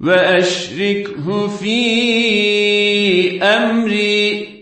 وأشركه في أمري.